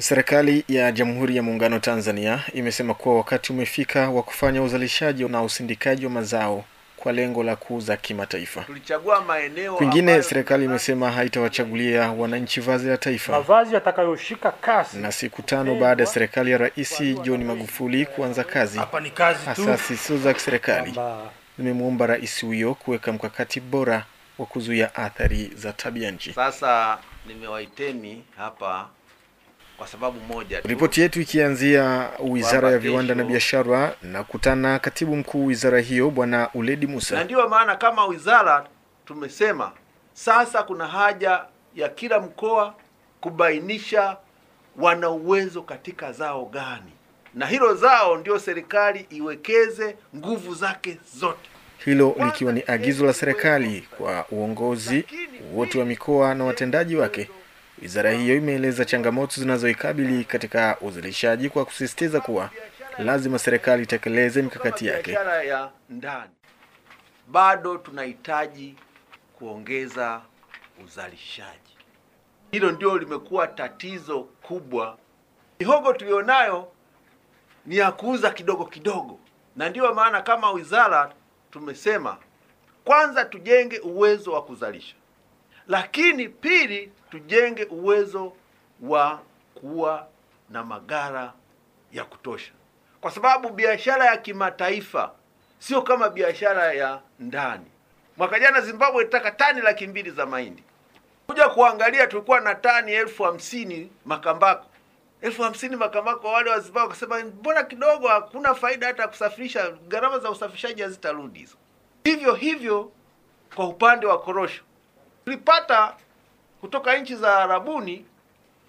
Serikali ya Jamhuri ya Muungano Tanzania imesema kuwa wakati umefika wa kufanya uzalishaji na usindikaji wa mazao kwa lengo la kuuza kimataifa. Tulichagua maeneo Kwingine, serikali imesema haitawachagulia wananchi vazi la taifa. mavazi yatakayoshika kasi. Na siku tano baada ya serikali ya Rais John Magufuli kuanza kazi, Hapa ni kazi tu asasi zisizo za kiserikali zimemwomba rais huyo kuweka mkakati bora wa kuzuia athari za tabia nchi. Sasa nimewaiteni hapa kwa sababu moja tu. Ripoti yetu ikianzia Wizara ya Viwanda na Biashara na kutana katibu mkuu wizara hiyo Bwana Uledi Musa. na ndiyo maana kama wizara tumesema sasa kuna haja ya kila mkoa kubainisha wana uwezo katika zao gani, na hilo zao ndio serikali iwekeze nguvu zake zote. Hilo likiwa ni agizo la serikali kwa uongozi wote wa mikoa na watendaji wake. Wizara hiyo imeeleza changamoto zinazoikabili katika uzalishaji kwa kusisitiza kuwa lazima serikali itekeleze mikakati yake. Ya ndani bado tunahitaji kuongeza uzalishaji. Hilo ndio limekuwa tatizo kubwa. Mihogo tulionayo ni ya kuuza kidogo kidogo, na ndiyo maana kama wizara tumesema kwanza tujenge uwezo wa kuzalisha, lakini pili tujenge uwezo wa kuwa na magara ya kutosha, kwa sababu biashara ya kimataifa sio kama biashara ya ndani. Mwaka jana Zimbabwe ilitaka tani laki mbili za mahindi, kuja kuangalia tulikuwa na tani elfu hamsini makambako elfu hamsini makambako. Wale wa Zimbabwe wakasema mbona kidogo, hakuna faida hata ya kusafirisha, gharama za usafirishaji hazitarudi hizo. Hivyo hivyo kwa upande wa korosho tulipata kutoka nchi za Arabuni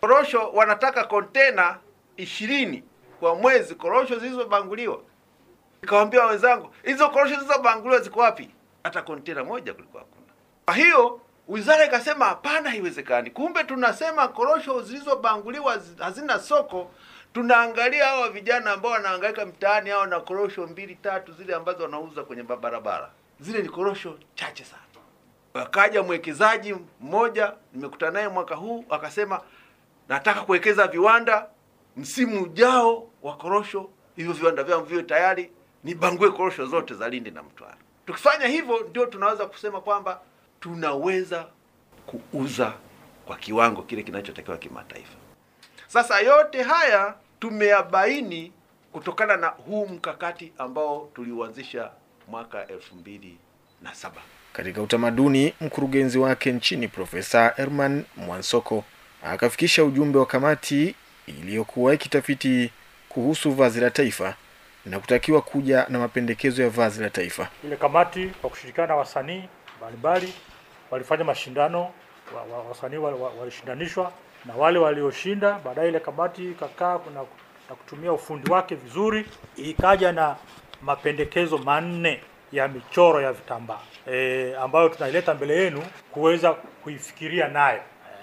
korosho wanataka kontena ishirini kwa mwezi, korosho zilizobanguliwa. Nikawambia wenzangu, hizo korosho zilizobanguliwa ziko wapi? Hata kontena moja kulikuwa hakuna. Kwa hiyo wizara ikasema hapana, haiwezekani. Kumbe tunasema korosho zilizobanguliwa zi- hazina soko. Tunaangalia hawa vijana ambao wanahangaika mtaani, hao na korosho mbili tatu zile ambazo wanauza kwenye barabara, zile ni korosho chache sana. Akaja mwekezaji mmoja nimekutana naye mwaka huu akasema, nataka kuwekeza viwanda msimu ujao wa korosho, hivyo viwanda vyao viwe tayari, nibangue korosho zote za Lindi na Mtwara. Tukifanya hivyo, ndio tunaweza kusema kwamba tunaweza kuuza kwa kiwango kile kinachotakiwa kimataifa. Sasa yote haya tumeyabaini kutokana na huu mkakati ambao tuliuanzisha mwaka elfu mbili na saba. Katika utamaduni, mkurugenzi wake nchini Profesa Herman Mwansoko akafikisha ujumbe wa kamati iliyokuwa ikitafiti kuhusu vazi la taifa na kutakiwa kuja na mapendekezo ya vazi la taifa. ile kamati kwa kushirikiana na wasanii mbalimbali walifanya mashindano wa, wa, wasanii wa- wa- walishindanishwa na wale walioshinda, baadaye ile kamati ikakaa na, na kutumia ufundi wake vizuri, ikaja na mapendekezo manne ya michoro ya vitambaa e, ambayo tunaileta mbele yenu kuweza kuifikiria nayo.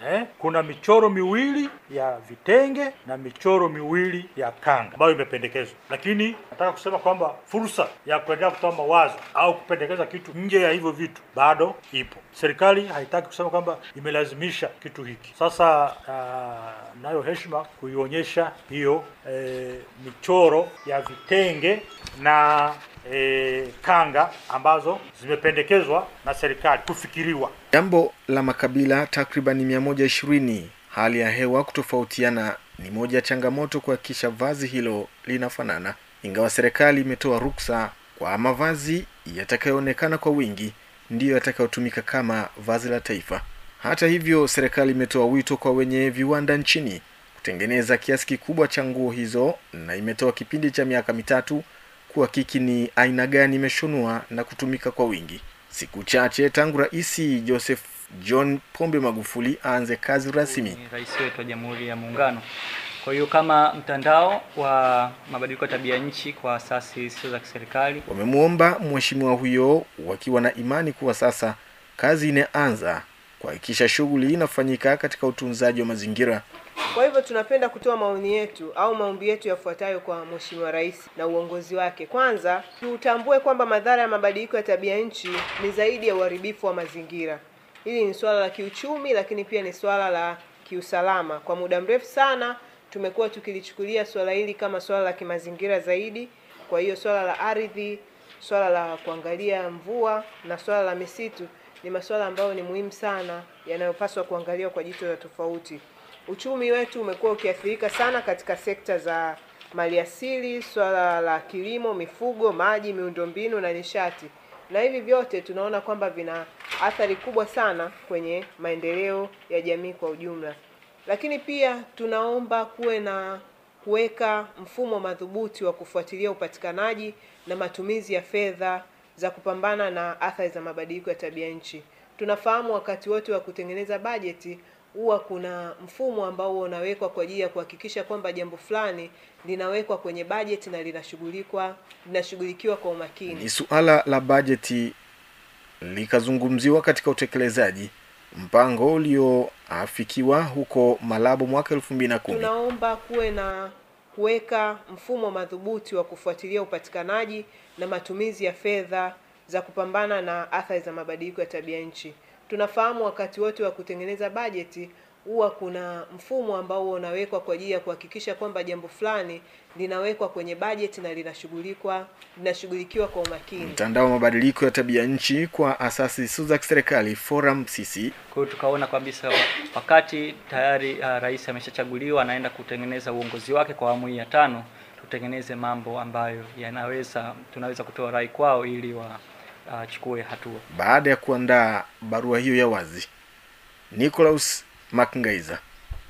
Eh, kuna michoro miwili ya vitenge na michoro miwili ya kanga ambayo imependekezwa, lakini nataka kusema kwamba fursa ya kuendelea kutoa mawazo au kupendekeza kitu nje ya hivyo vitu bado ipo. Serikali haitaki kusema kwamba imelazimisha kitu hiki. Sasa uh, nayo heshima kuionyesha hiyo eh, michoro ya vitenge na eh, kanga ambazo zimependekezwa na serikali kufikiriwa. Jambo la makabila takriban mia moja ishirini, hali ya hewa kutofautiana ni moja ya changamoto kuhakikisha vazi hilo linafanana. Ingawa serikali imetoa ruksa kwa mavazi yatakayoonekana kwa wingi ndiyo yatakayotumika kama vazi la taifa. Hata hivyo, serikali imetoa wito kwa wenye viwanda nchini kutengeneza kiasi kikubwa cha nguo hizo na imetoa kipindi cha miaka mitatu kuhakiki ni aina gani imeshonwa na kutumika kwa wingi. Siku chache tangu Rais Joseph John Pombe Magufuli aanze kazi rasmi, rais wetu wa Jamhuri ya Muungano. Kwa hiyo kama mtandao wa mabadiliko ya tabia nchi kwa asasi sio za kiserikali wamemwomba mheshimiwa huyo wakiwa na imani kuwa sasa kazi inaanza kuhakikisha shughuli inafanyika katika utunzaji wa mazingira. Kwa hivyo tunapenda kutoa maoni yetu au maombi yetu yafuatayo kwa Mheshimiwa Rais na uongozi wake. Kwanza, tutambue kwamba madhara ya mabadiliko ya tabia nchi ni zaidi ya uharibifu wa mazingira. Hili ni swala la kiuchumi, lakini pia ni swala la kiusalama. Kwa muda mrefu sana tumekuwa tukilichukulia swala hili kama swala la kimazingira zaidi. Kwa hiyo swala la ardhi, swala la kuangalia mvua na swala la misitu ni masuala ambayo ni muhimu sana yanayopaswa kuangaliwa kwa jicho la tofauti. Uchumi wetu umekuwa ukiathirika sana katika sekta za maliasili, swala la kilimo, mifugo, maji, miundombinu na nishati, na hivi vyote tunaona kwamba vina athari kubwa sana kwenye maendeleo ya jamii kwa ujumla. Lakini pia tunaomba kuwe na kuweka mfumo madhubuti wa kufuatilia upatikanaji na matumizi ya fedha za kupambana na athari za mabadiliko ya tabia nchi. Tunafahamu wakati wote wa kutengeneza bajeti huwa kuna mfumo ambao unawekwa kwa ajili ya kuhakikisha kwamba jambo fulani linawekwa kwenye bajeti na linashughulikwa linashughulikiwa kwa umakini. Ni suala la bajeti likazungumziwa katika utekelezaji mpango ulioafikiwa huko Malabo mwaka elfu mbili na kumi. Tunaomba kuwe na kuweka mfumo madhubuti wa kufuatilia upatikanaji na matumizi ya fedha za kupambana na athari za mabadiliko ya tabia nchi. Tunafahamu wakati wote wa kutengeneza bajeti huwa kuna mfumo ambao unawekwa kwa ajili ya kuhakikisha kwamba jambo fulani linawekwa kwenye bajeti na linashughulikwa linashughulikiwa kwa umakini. Mtandao wa mabadiliko ya tabia nchi kwa asasi zisizo za kiserikali Forum CC Kwa hiyo tukaona kabisa wakati tayari uh, rais ameshachaguliwa anaenda kutengeneza uongozi wake kwa awamu hii ya tano, tutengeneze mambo ambayo yanaweza tunaweza kutoa rai kwao ili wachukue uh, hatua. baada ya kuandaa barua hiyo ya wazi. Nicholas Makngaiza